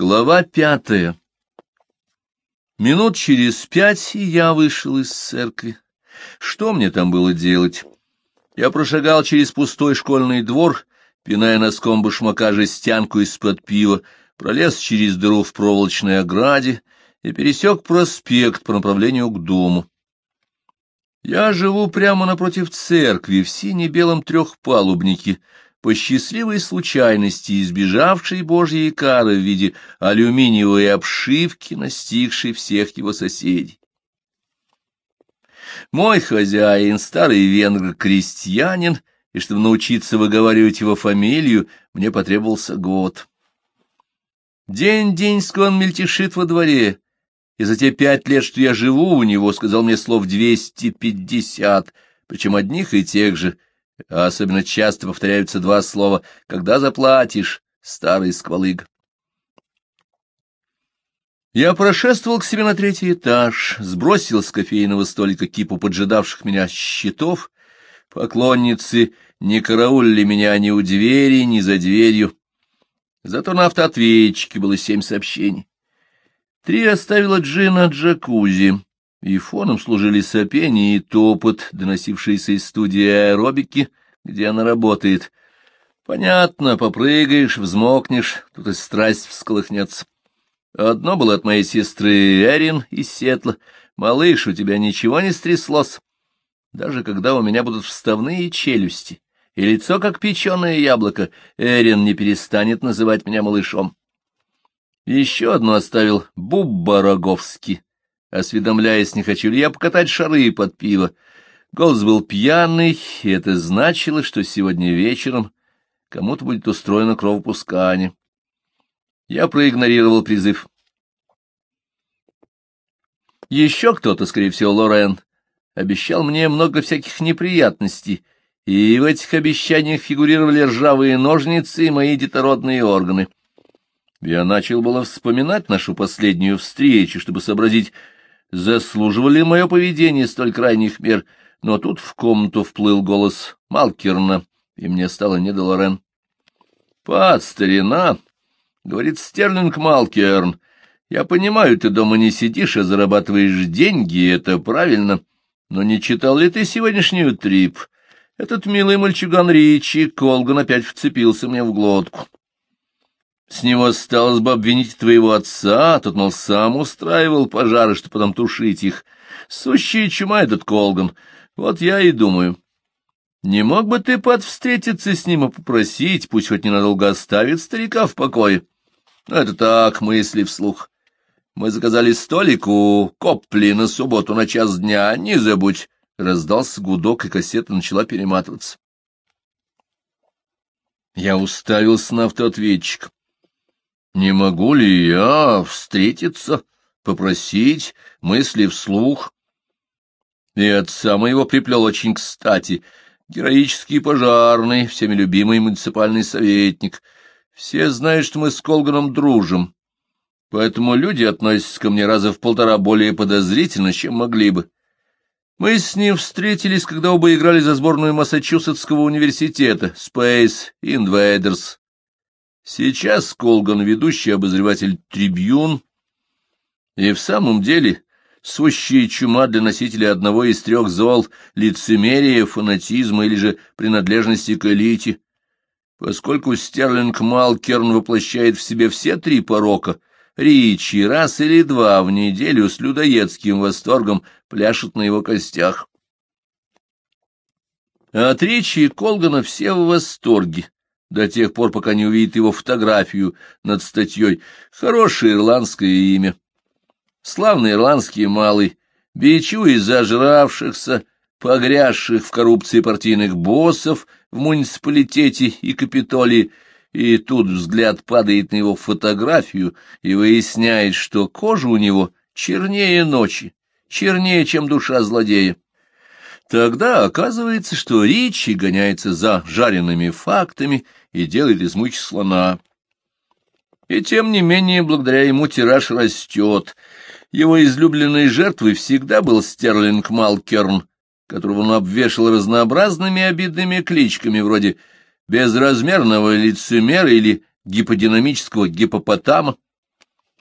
Глава пятая Минут через пять и я вышел из церкви. Что мне там было делать? Я прошагал через пустой школьный двор, пиная носком башмака жестянку из-под пива, пролез через дыру в проволочной ограде и пересек проспект по направлению к дому. Я живу прямо напротив церкви в сине-белом трехпалубнике, по счастливой случайности избежавшей Божьей кары в виде алюминиевой обшивки, настигшей всех его соседей. Мой хозяин, старый венгр-крестьянин, и чтобы научиться выговаривать его фамилию, мне потребовался год. День-деньский он мельтешит во дворе, и за те пять лет, что я живу у него, сказал мне слов двести пятьдесят, причем одних и тех же — особенно часто повторяются два слова «когда заплатишь, старый сквалыга». Я прошествовал к себе на третий этаж, сбросил с кофейного столика кипу поджидавших меня счетов. Поклонницы не караулили меня ни у двери, ни за дверью. Зато на автоответчике было семь сообщений. Три оставила Джина джакузи и фоном служили сопение и топот, доносившиеся из студии аэробики, где она работает. Понятно, попрыгаешь, взмокнешь, тут и страсть всколыхнется. Одно было от моей сестры Эрин из Сетла. «Малыш, у тебя ничего не стряслось?» Даже когда у меня будут вставные челюсти и лицо как печеное яблоко, Эрин не перестанет называть меня малышом. Еще одно оставил Бубба Роговский осведомляясь, не хочу ли я покатать шары под пиво. Голос был пьяный, и это значило, что сегодня вечером кому-то будет устроено кровопускание. Я проигнорировал призыв. Еще кто-то, скорее всего, Лорен, обещал мне много всяких неприятностей, и в этих обещаниях фигурировали ржавые ножницы и мои детородные органы. Я начал было вспоминать нашу последнюю встречу, чтобы сообразить, заслуживали мое поведение столь крайних мер, но тут в комнату вплыл голос Малкерна, и мне стало не до Лорен. — Пад, старина! — говорит Стерлинг Малкерн. — Я понимаю, ты дома не сидишь, а зарабатываешь деньги, это правильно. Но не читал ли ты сегодняшнюю трип? Этот милый мальчуган Ричи Колган опять вцепился мне в глотку. С него осталось бы обвинить твоего отца, тот, мол, сам устраивал пожары, чтобы потом тушить их. Сущая чума этот Колган. Вот я и думаю. Не мог бы ты подвстретиться с ним и попросить, пусть хоть ненадолго оставит старика в покое? Ну, это так, мысли вслух. Мы заказали столик у Копли на субботу на час дня, не забудь. Раздался гудок, и кассета начала перематываться. Я уставился на автоответчик. Не могу ли я встретиться, попросить мысли вслух? И отца моего приплел очень кстати. Героический пожарный, всеми любимый муниципальный советник. Все знают, что мы с Колганом дружим. Поэтому люди относятся ко мне раза в полтора более подозрительно, чем могли бы. Мы с ним встретились, когда оба играли за сборную Массачусетского университета Space Invaders. Сейчас Колган — ведущий обозреватель «Трибьюн», и в самом деле сущая чума для носителя одного из трех зол — лицемерия, фанатизма или же принадлежности к элите. Поскольку Стерлинг Малкерн воплощает в себе все три порока, Ричи раз или два в неделю с людоедским восторгом пляшут на его костях. А от Ричи и Колгана все в восторге до тех пор, пока не увидит его фотографию над статьей. Хорошее ирландское имя. Славный ирландский малый, бичу из зажравшихся, погрязших в коррупции партийных боссов в муниципалитете и Капитолии, и тут взгляд падает на его фотографию и выясняет, что кожа у него чернее ночи, чернее, чем душа злодея. Тогда оказывается, что Ричи гоняется за жареными фактами и делает из муч слона. И тем не менее, благодаря ему тираж растет. Его излюбленной жертвой всегда был Стерлинг Малкерн, которого он обвешал разнообразными обидными кличками вроде безразмерного лицемера или гиподинамического гипопотама.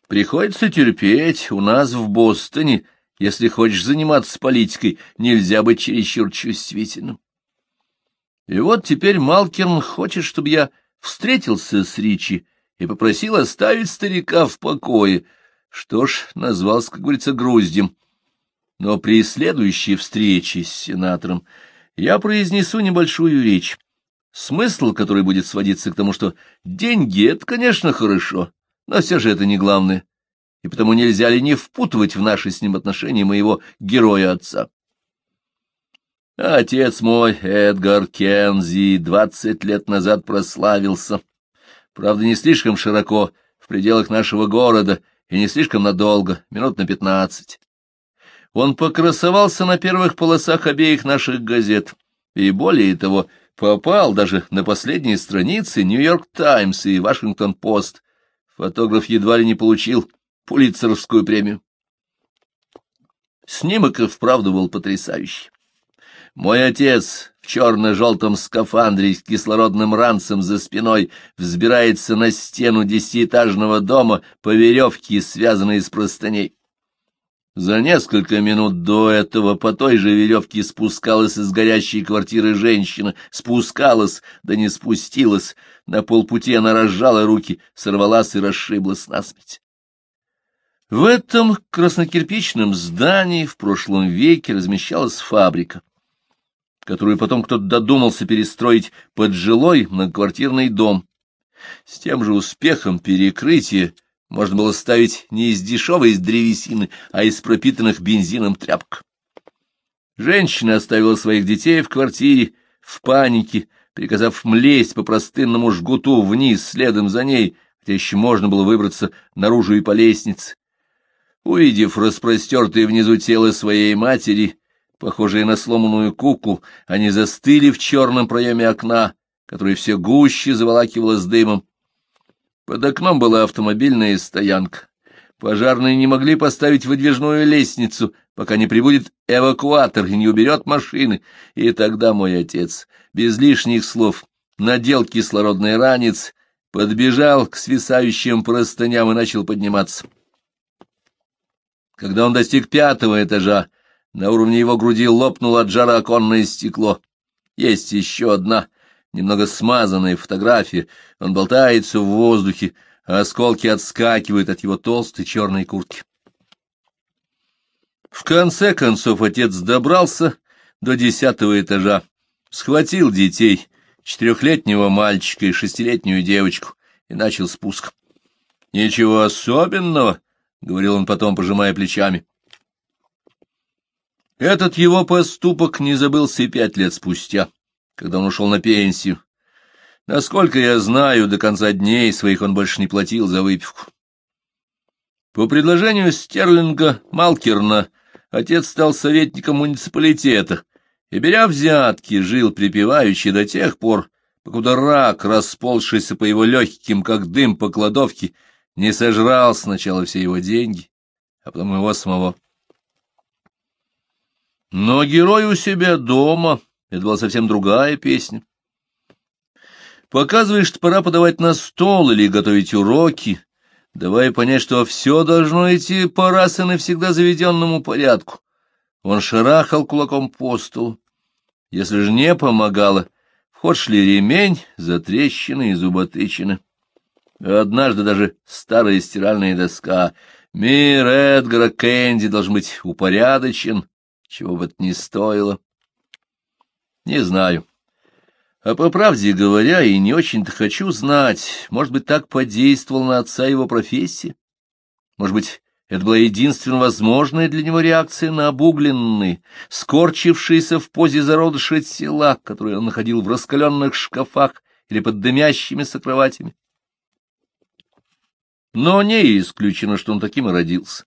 Приходится терпеть. У нас в Бостоне, если хочешь заниматься политикой, нельзя быть чересчур чувствительным. И вот теперь Малкерн хочет, чтобы я встретился с Ричи и попросил оставить старика в покое. Что ж, назвался, как говорится, груздем. Но при следующей встрече с сенатором я произнесу небольшую речь, смысл которой будет сводиться к тому, что деньги — это, конечно, хорошо, но все же это не главное, и потому нельзя ли не впутывать в наши с ним отношения моего героя-отца. Отец мой, Эдгар Кензи, двадцать лет назад прославился, правда, не слишком широко, в пределах нашего города, и не слишком надолго, минут на пятнадцать. Он покрасовался на первых полосах обеих наших газет, и более того, попал даже на последние страницы «Нью-Йорк Таймс» и «Вашингтон-Пост». Фотограф едва ли не получил Пулитцеровскую премию. Снимок и вправду был потрясающий. Мой отец в черно-желтом скафандре с кислородным ранцем за спиной взбирается на стену десятиэтажного дома по веревке, связанной с простыней. За несколько минут до этого по той же веревке спускалась из горящей квартиры женщина, спускалась, да не спустилась. На полпути она разжала руки, сорвалась и расшиблась насмерть. В этом краснокирпичном здании в прошлом веке размещалась фабрика, которую потом кто-то додумался перестроить под жилой многоквартирный дом. С тем же успехом перекрытие — можно было ставить не из дешевой из древесины, а из пропитанных бензином тряпок. Женщина оставила своих детей в квартире, в панике, приказав млесть по простынному жгуту вниз следом за ней, хотя еще можно было выбраться наружу и по лестнице. Увидев распростертое внизу тело своей матери, похожее на сломанную куклу, они застыли в черном проеме окна, которое все гуще заволакивало с дымом, под окном была автомобильная стоянка. Пожарные не могли поставить выдвижную лестницу, пока не прибудет эвакуатор и не уберет машины. И тогда мой отец, без лишних слов, надел кислородный ранец, подбежал к свисающим простыням и начал подниматься. Когда он достиг пятого этажа, на уровне его груди лопнуло от жара оконное стекло. Есть еще одна, немного смазанная фотография, он болтается в воздухе, а осколки отскакивают от его толстой черной куртки. В конце концов отец добрался до десятого этажа, схватил детей, четырехлетнего мальчика и шестилетнюю девочку, и начал спуск. — Ничего особенного, — говорил он потом, пожимая плечами. Этот его поступок не забылся и пять лет спустя когда он ушел на пенсию. Насколько я знаю, до конца дней своих он больше не платил за выпивку. По предложению Стерлинга Малкерна отец стал советником муниципалитета и, беря взятки, жил припеваючи до тех пор, покуда рак, расползшийся по его легким, как дым по кладовке, не сожрал сначала все его деньги, а потом его самого. Но герой у себя дома это была совсем другая песня. Показываешь, что пора подавать на стол или готовить уроки, давая понять, что все должно идти по раз и навсегда заведенному порядку. Он шарахал кулаком по столу. Если же не помогало, в ход шли ремень, затрещины и зуботычины. Однажды даже старая стиральная доска. Мир Эдгара Кэнди должен быть упорядочен, чего бы это ни стоило. Не знаю. А по правде говоря, и не очень-то хочу знать, может быть, так подействовал на отца его профессия? Может быть, это была единственно возможная для него реакция на обугленные, скорчившиеся в позе зародыша тела, которые он находил в раскаленных шкафах или под дымящимися кроватями. Но не исключено, что он таким и родился.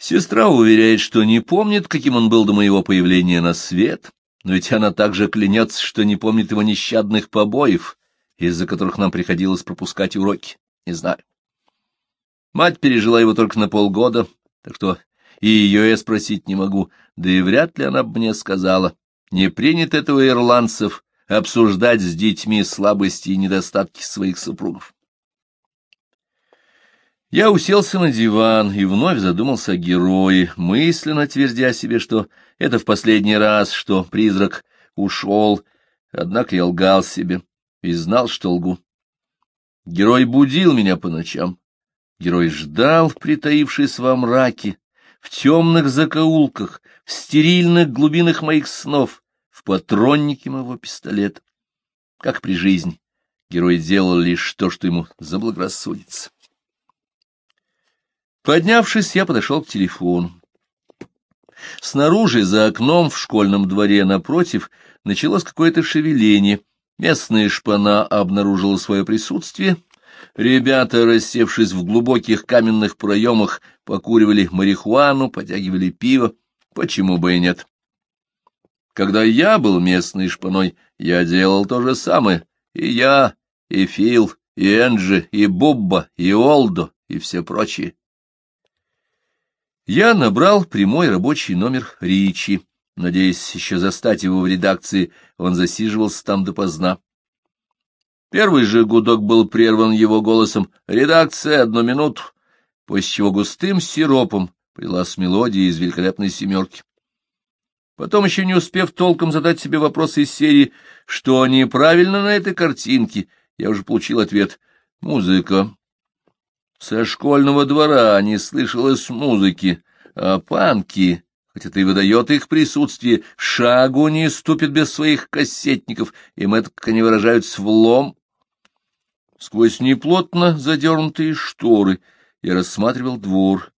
Сестра уверяет, что не помнит, каким он был до моего появления на свет, но ведь она также клянется, что не помнит его нещадных побоев, из-за которых нам приходилось пропускать уроки. Не знаю. Мать пережила его только на полгода, так что и ее я спросить не могу, да и вряд ли она бы мне сказала. Не принято этого ирландцев обсуждать с детьми слабости и недостатки своих супругов. Я уселся на диван и вновь задумался о герое, мысленно твердя себе, что это в последний раз, что призрак ушел, однако я лгал себе и знал, что лгу. Герой будил меня по ночам. Герой ждал, притаившись во мраке, в темных закоулках, в стерильных глубинах моих снов, в патроннике моего пистолета. Как при жизни, герой делал лишь то, что ему заблагорассудится. Поднявшись, я подошел к телефону. Снаружи, за окном, в школьном дворе напротив, началось какое-то шевеление. Местная шпана обнаружила свое присутствие. Ребята, рассевшись в глубоких каменных проемах, покуривали марихуану, потягивали пиво. Почему бы и нет? Когда я был местной шпаной, я делал то же самое. И я, и Фил, и Энджи, и Бубба, и Олдо, и все прочие. Я набрал прямой рабочий номер Ричи, надеясь еще застать его в редакции, он засиживался там допоздна. Первый же гудок был прерван его голосом «Редакция, одну минуту», после чего густым сиропом прилась мелодия из великолепной семерки. Потом, еще не успев толком задать себе вопросы из серии «Что неправильно на этой картинке?», я уже получил ответ «Музыка». Со школьного двора не слышалось музыки, а панки, хоть это и выдает их присутствие, шагу не ступит без своих кассетников, им это, как они выражаются, влом. Сквозь неплотно задернутые шторы я рассматривал двор.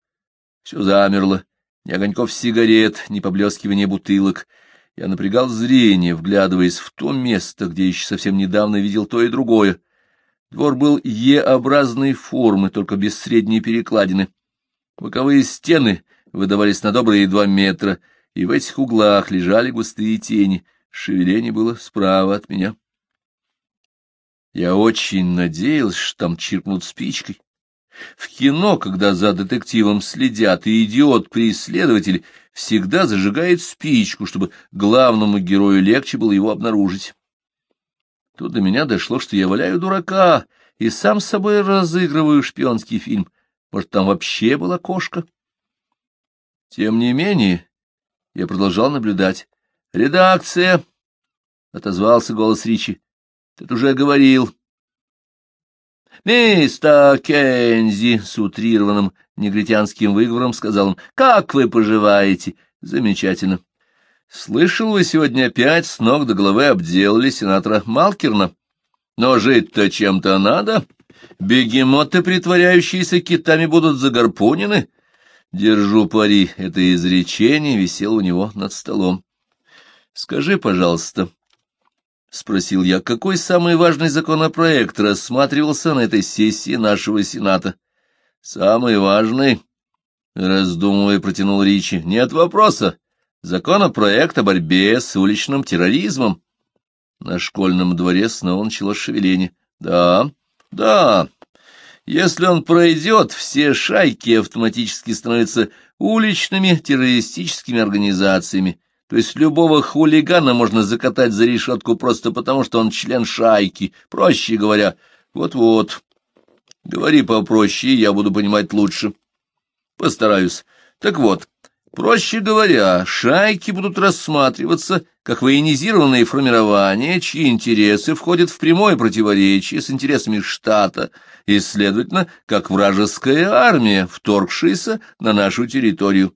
Все замерло, ни огоньков сигарет, ни поблескивания бутылок. Я напрягал зрение, вглядываясь в то место, где еще совсем недавно видел то и другое. Двор был Е-образной формы, только без средней перекладины. Боковые стены выдавались на добрые два метра, и в этих углах лежали густые тени. Шевеление было справа от меня. Я очень надеялся, что там чиркнут спичкой. В кино, когда за детективом следят, и идиот-преследователь всегда зажигает спичку, чтобы главному герою легче было его обнаружить. Тут до меня дошло, что я валяю дурака и сам с собой разыгрываю шпионский фильм. Может, там вообще была кошка? Тем не менее, я продолжал наблюдать. «Редакция!» — отозвался голос Ричи. «Ты уже говорил». «Мистер Кензи!» — с утрированным негритянским выговором сказал он. «Как вы поживаете?» «Замечательно. Слышал, вы сегодня опять с ног до головы обделали сенатора Малкерна. Но жить-то чем-то надо. Бегемоты, притворяющиеся китами, будут загорпунены. Держу пари, это изречение висело у него над столом. Скажи, пожалуйста, — спросил я, — какой самый важный законопроект рассматривался на этой сессии нашего Сената? — Самый важный, — раздумывая, протянул Ричи. — Нет вопроса. Законопроект о борьбе с уличным терроризмом. На школьном дворе снова началось шевеление. Да, да. Если он пройдет, все шайки автоматически становятся уличными террористическими организациями. То есть любого хулигана можно закатать за решетку просто потому, что он член шайки. Проще говоря, вот-вот. Говори попроще, я буду понимать лучше. Постараюсь. Так вот, Проще говоря, шайки будут рассматриваться как военизированные формирования, чьи интересы входят в прямое противоречие с интересами штата, и, следовательно, как вражеская армия, вторгшаяся на нашу территорию.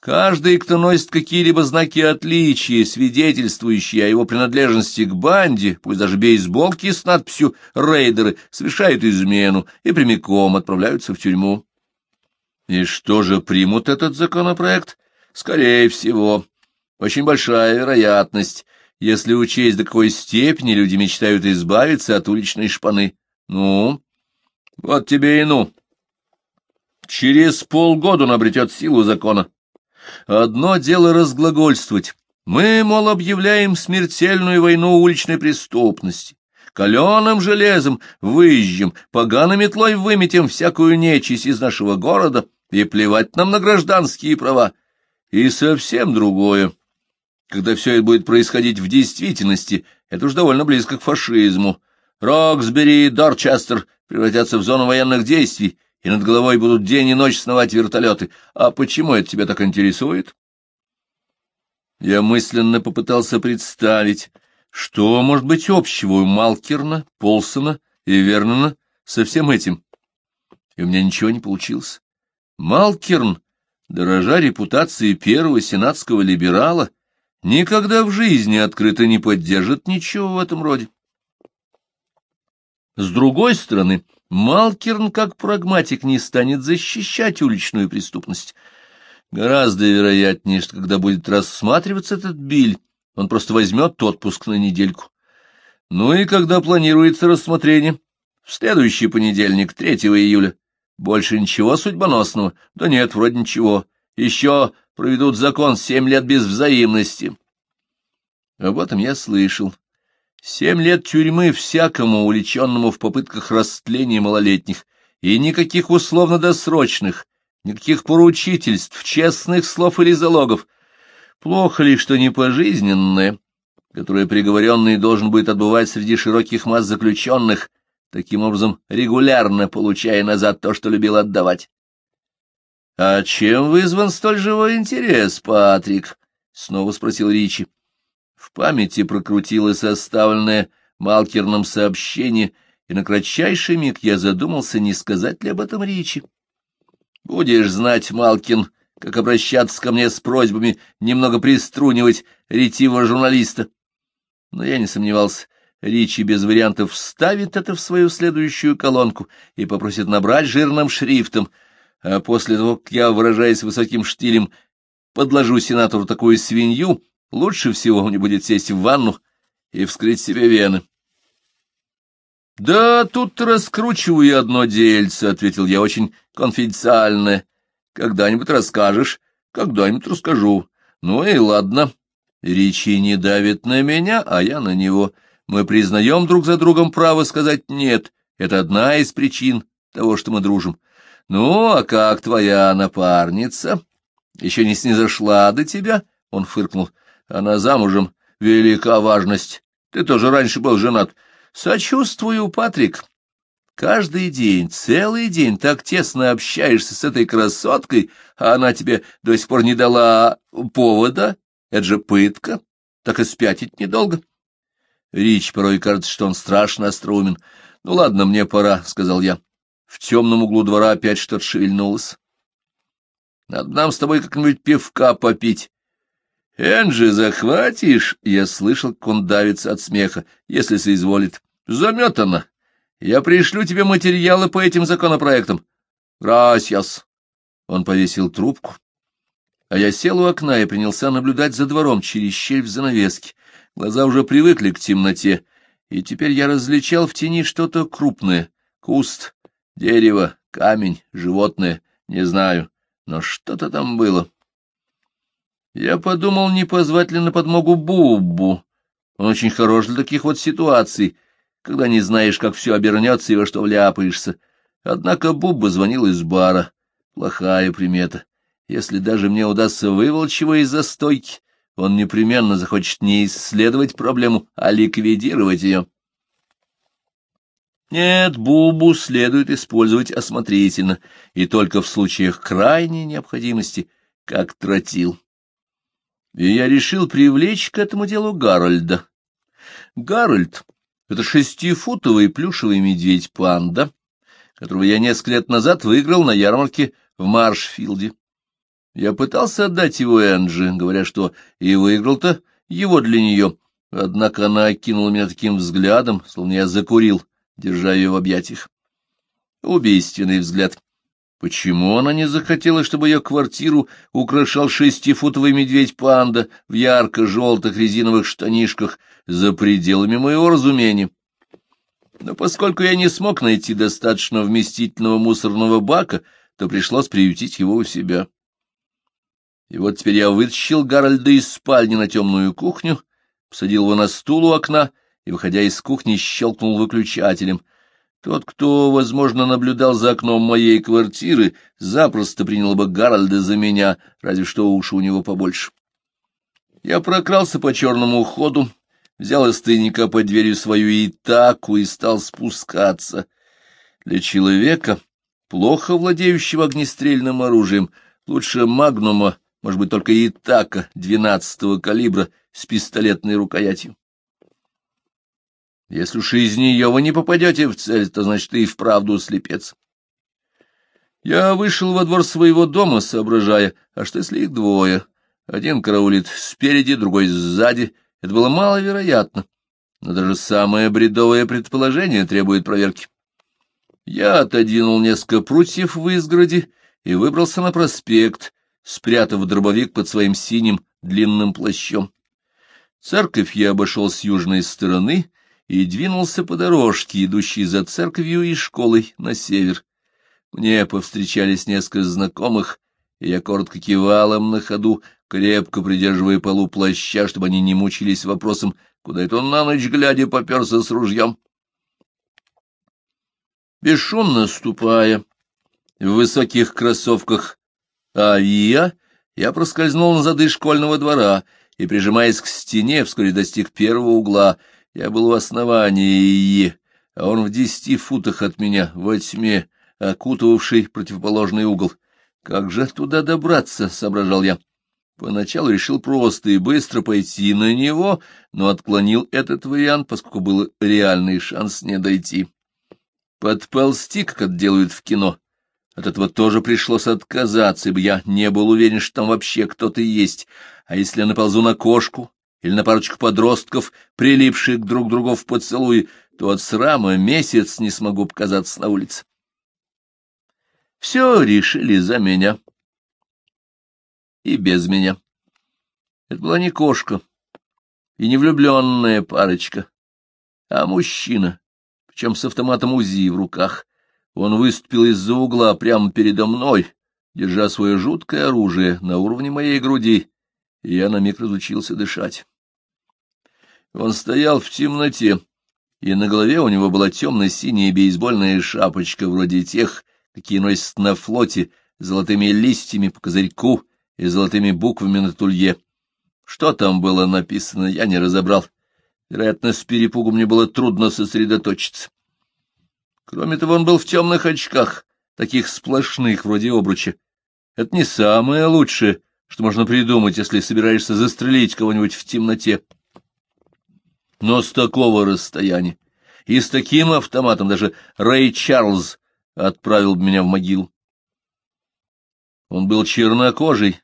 Каждый, кто носит какие-либо знаки отличия, свидетельствующие о его принадлежности к банде, пусть даже бейсболки с надписью «Рейдеры», совершают измену и прямиком отправляются в тюрьму. И что же примут этот законопроект? Скорее всего. Очень большая вероятность, если учесть, до какой степени люди мечтают избавиться от уличной шпаны. Ну, вот тебе и ну. Через полгода он обретет силу закона. Одно дело разглагольствовать. Мы, мол, объявляем смертельную войну уличной преступности. Каленым железом выезжем, поганой метлой выметим всякую нечисть из нашего города, и плевать нам на гражданские права. И совсем другое. Когда все это будет происходить в действительности, это уж довольно близко к фашизму. Роксбери и Дорчестер превратятся в зону военных действий, и над головой будут день и ночь сновать вертолеты. А почему это тебя так интересует? Я мысленно попытался представить, что может быть общего у Малкерна, Полсона и Вернона со всем этим. И у меня ничего не получилось. Малкерн, дорожа репутацией первого сенатского либерала, никогда в жизни открыто не поддержит ничего в этом роде. С другой стороны, Малкерн, как прагматик, не станет защищать уличную преступность. Гораздо вероятнее, что когда будет рассматриваться этот биль, он просто возьмет отпуск на недельку. Ну и когда планируется рассмотрение? В следующий понедельник, 3 июля. Больше ничего судьбоносного? Да нет, вроде ничего. Еще проведут закон семь лет без взаимности. Об этом я слышал. Семь лет тюрьмы всякому увлеченному в попытках растления малолетних, и никаких условно-досрочных, никаких поручительств, честных слов или залогов. Плохо ли, что не пожизненное, которое приговоренный должен будет отбывать среди широких масс заключенных, таким образом регулярно получая назад то, что любил отдавать. — А чем вызван столь живой интерес, Патрик? — снова спросил Ричи. В памяти прокрутилось оставленное Малкерном сообщение, и на кратчайший миг я задумался, не сказать ли об этом Ричи. — Будешь знать, Малкин, как обращаться ко мне с просьбами немного приструнивать ретивого журналиста. Но я не сомневался. Ричи без вариантов вставит это в свою следующую колонку и попросит набрать жирным шрифтом, а после того, как я, выражаясь высоким штилем, подложу сенатору такую свинью, лучше всего мне будет сесть в ванну и вскрыть себе вены. — Да, тут раскручиваю одно дельце, — ответил я очень конфиденциальное. — Когда-нибудь расскажешь, когда-нибудь расскажу. Ну и ладно. Ричи не давит на меня, а я на него. Мы признаем друг за другом право сказать «нет». Это одна из причин того, что мы дружим. Ну, а как твоя напарница? Еще не снизошла до тебя? Он фыркнул. Она замужем. Велика важность. Ты тоже раньше был женат. Сочувствую, Патрик. Каждый день, целый день так тесно общаешься с этой красоткой, а она тебе до сих пор не дала повода. Это же пытка. Так и спятить недолго. Рич порой кажется, что он страшно остроумен. — Ну ладно, мне пора, — сказал я. В темном углу двора опять что-то шевельнулось. — Надо нам с тобой как-нибудь пивка попить. — Энджи, захватишь? Я слышал, как он давится от смеха, если соизволит. — Заметано. Я пришлю тебе материалы по этим законопроектам. — Грасьяс. Он повесил трубку, а я сел у окна и принялся наблюдать за двором через щель в занавеске. Глаза уже привыкли к темноте, и теперь я различал в тени что-то крупное. Куст, дерево, камень, животное, не знаю, но что-то там было. Я подумал, не позвать ли на подмогу Бубу. Он очень хорош для таких вот ситуаций, когда не знаешь, как все обернется и во что вляпаешься. Однако Бубба звонил из бара. Плохая примета. Если даже мне удастся выволочь его из застойки, он непременно захочет не исследовать проблему, а ликвидировать ее. Нет, бубу следует использовать осмотрительно, и только в случаях крайней необходимости, как тротил. И я решил привлечь к этому делу Гарольда. Гарольд — это шестифутовый плюшевый медведь-панда, которого я несколько лет назад выиграл на ярмарке в Маршфилде. Я пытался отдать его Энджи, говоря, что и выиграл-то его для нее, однако она окинула меня таким взглядом, словно я закурил, держа ее в объятиях. Убийственный взгляд. Почему она не захотела, чтобы ее квартиру украшал шестифутовый медведь-панда в ярко-желтых резиновых штанишках за пределами моего разумения? Но поскольку я не смог найти достаточно вместительного мусорного бака, то пришлось приютить его у себя. И вот теперь я вытащил Гарольда из спальни на темную кухню, посадил его на стул у окна и, выходя из кухни, щелкнул выключателем. Тот, кто, возможно, наблюдал за окном моей квартиры, запросто принял бы Гарольда за меня, разве что уши у него побольше. Я прокрался по черному ходу, взял из тайника под дверью свою итаку и стал спускаться. Для человека, плохо владеющего огнестрельным оружием, лучше магнума, может быть, только Итака двенадцатого калибра с пистолетной рукоятью. Если уж из нее вы не попадете в цель, то значит и вправду слепец. Я вышел во двор своего дома, соображая, а что если их двое? Один караулит спереди, другой сзади. Это было маловероятно. Но даже самое бредовое предположение требует проверки. Я отодвинул несколько прутьев в изгороди и выбрался на проспект, спрятав дробовик под своим синим длинным плащом. Церковь я обошел с южной стороны и двинулся по дорожке, идущей за церковью и школой на север. Мне повстречались несколько знакомых, и я коротко кивал им на ходу, крепко придерживая полу плаща, чтобы они не мучились вопросом, куда это он на ночь глядя поперся с ружьем. Бесшумно ступая в высоких кроссовках авиа, я проскользнул на зады школьного двора и, прижимаясь к стене, вскоре достиг первого угла — я был в основании, а он в десяти футах от меня, во тьме, окутывавший противоположный угол. Как же туда добраться, — соображал я. Поначалу решил просто и быстро пойти на него, но отклонил этот вариант, поскольку был реальный шанс не дойти. Подползти, как это делают в кино. От этого тоже пришлось отказаться, ибо я не был уверен, что там вообще кто-то есть. А если я наползу на кошку или на парочку подростков, прилипших друг к другу в поцелуи, то от срама месяц не смогу показаться на улице. Все решили за меня. И без меня. Это была не кошка и не влюбленная парочка, а мужчина, причем с автоматом УЗИ в руках. Он выступил из-за угла прямо передо мной, держа свое жуткое оружие на уровне моей груди, и я на миг разучился дышать. Он стоял в темноте, и на голове у него была темно-синяя бейсбольная шапочка, вроде тех, какие носят на флоте, с золотыми листьями по козырьку и золотыми буквами на тулье. Что там было написано, я не разобрал. Вероятно, с перепугу мне было трудно сосредоточиться. Кроме того, он был в темных очках, таких сплошных, вроде обруча. Это не самое лучшее, что можно придумать, если собираешься застрелить кого-нибудь в темноте. Но с такого расстояния и с таким автоматом даже Рэй Чарльз отправил меня в могилу. Он был чернокожий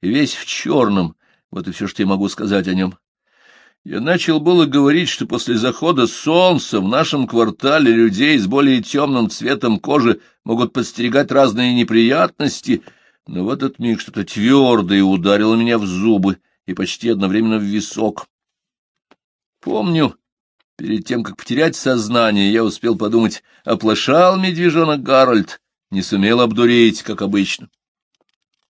весь в черном, вот и все, что я могу сказать о нем. Я начал было говорить, что после захода солнца в нашем квартале людей с более темным цветом кожи могут подстерегать разные неприятности, но в этот миг что-то твердое ударило меня в зубы и почти одновременно в висок. Помню, перед тем, как потерять сознание, я успел подумать, оплошал медвежонок Гарольд, не сумел обдуреть, как обычно.